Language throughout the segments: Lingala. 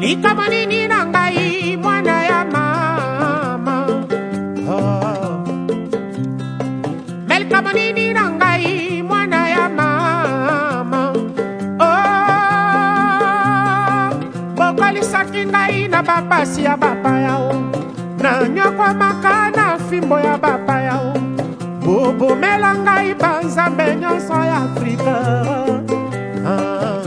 likambo nini na ngai mwana ya mama oh. me likambo nini na ngai mwana ya mama oh. bokolisaki ngai na bapasi ya bapayao nanyokwamaka na fimbo ya bapaya bobomela ngai banzambe nyonso ya afrika ah.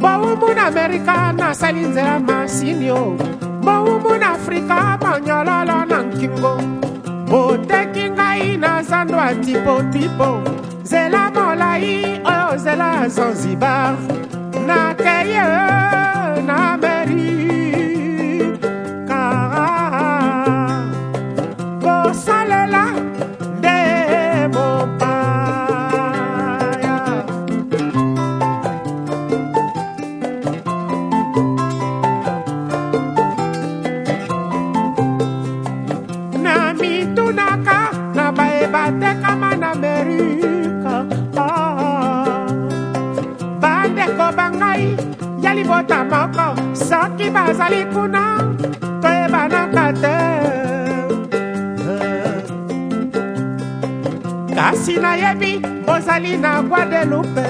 bowumbu na amerika nasali nzela masini o bowumbu na afrika banyololo na nkingo boteki ngai na zando ya tipotipo nzela ngai oyo ozela zanzibar nakei yo na meri kara kosalela nde mopaya na mitunaka na bayeba tekama na meri liloba ngai ya libota moko soki bazali kuna toyebanaka te kasi nayebi bozali na guadeloupe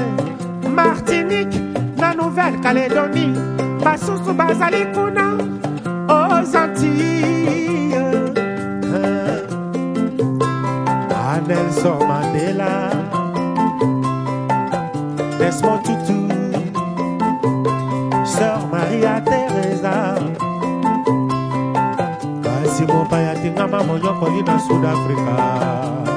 martinique na nouvelle calédonie basusu bazali kuna aux antilles anelson ah, mandela desmond tutu ya Teresa Kasi mon paya tinga maman nyoko ina South Africa